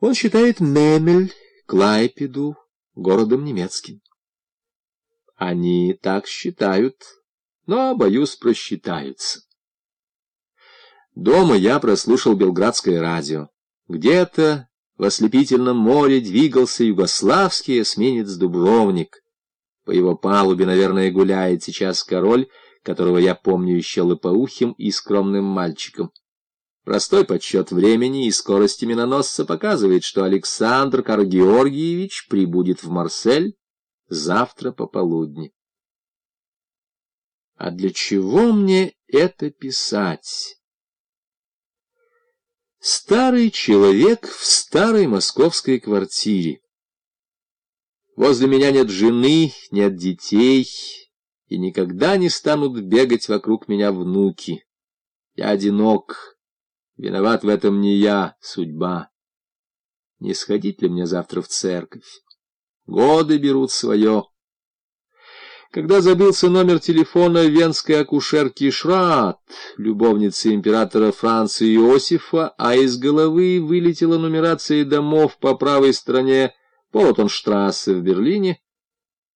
Он считает Мемель, Клайпеду городом немецким. Они так считают, но, боюсь, просчитаются. Дома я прослушал белградское радио. Где-то в ослепительном море двигался югославский эсминец «Дубровник». По его палубе, наверное, гуляет сейчас король, которого я помню еще лопоухим и скромным мальчиком. Простой подсчет времени и скорости миноносца показывает, что Александр Каргеоргиевич прибудет в Марсель завтра пополудни. А для чего мне это писать? Старый человек в старой московской квартире. Возле меня нет жены, нет детей, и никогда не станут бегать вокруг меня внуки. Я одинок, виноват в этом не я, судьба. Не сходить ли мне завтра в церковь? Годы берут свое. Когда забился номер телефона венской акушерки Шрат, любовницы императора Франца Иосифа, а из головы вылетела нумерация домов по правой стороне Полотонштрассе в Берлине,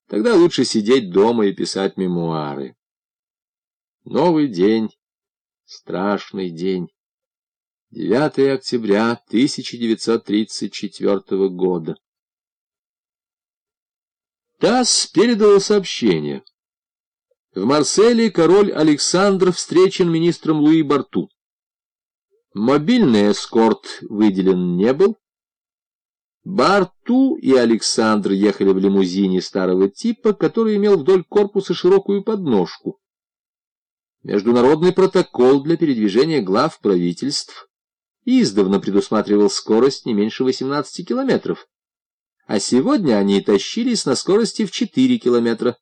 тогда лучше сидеть дома и писать мемуары. Новый день, страшный день. 9 октября 1934 года. ТАСС передало сообщение. В Марселе король Александр встречен министром Луи Барту. Мобильный эскорт выделен не был. Барту и Александр ехали в лимузине старого типа, который имел вдоль корпуса широкую подножку. Международный протокол для передвижения глав правительств издавна предусматривал скорость не меньше 18 километров, а сегодня они тащились на скорости в 4 километра.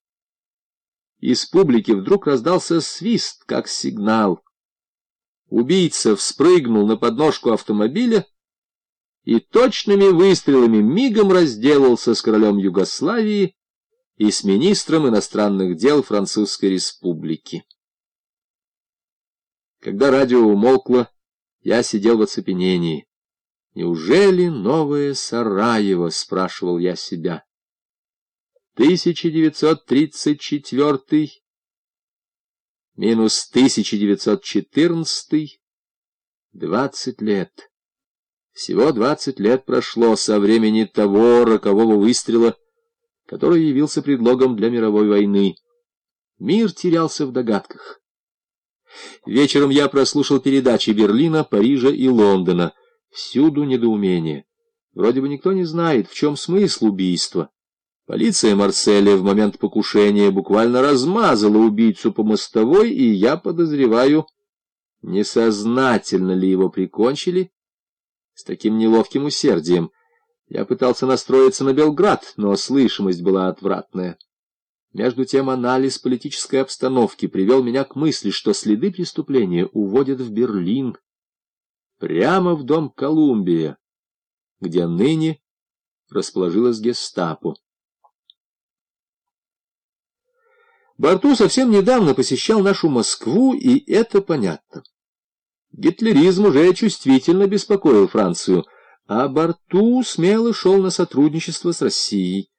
Из публики вдруг раздался свист, как сигнал. Убийца вспрыгнул на подножку автомобиля, и точными выстрелами мигом разделался с королем Югославии и с министром иностранных дел Французской республики. Когда радио умолкло, я сидел в оцепенении. «Неужели новое Сараево?» — спрашивал я себя. 1934 минус 1914 — двадцать лет. Всего двадцать лет прошло со времени того рокового выстрела, который явился предлогом для мировой войны. Мир терялся в догадках. Вечером я прослушал передачи Берлина, Парижа и Лондона. Всюду недоумение. Вроде бы никто не знает, в чем смысл убийства. Полиция Марселя в момент покушения буквально размазала убийцу по мостовой, и я подозреваю, несознательно ли его прикончили, с таким неловким усердием. Я пытался настроиться на Белград, но слышимость была отвратная. Между тем анализ политической обстановки привел меня к мысли, что следы преступления уводят в Берлин, прямо в дом Колумбия, где ныне расположилась гестапо. Барту совсем недавно посещал нашу Москву, и это понятно. Гитлеризм уже чувствительно беспокоил Францию, а Барту смело шел на сотрудничество с Россией.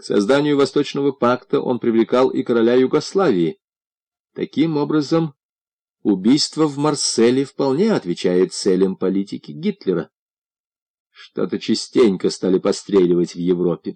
К созданию Восточного пакта он привлекал и короля Югославии. Таким образом, убийство в Марселе вполне отвечает целям политики Гитлера. Что-то частенько стали постреливать в Европе.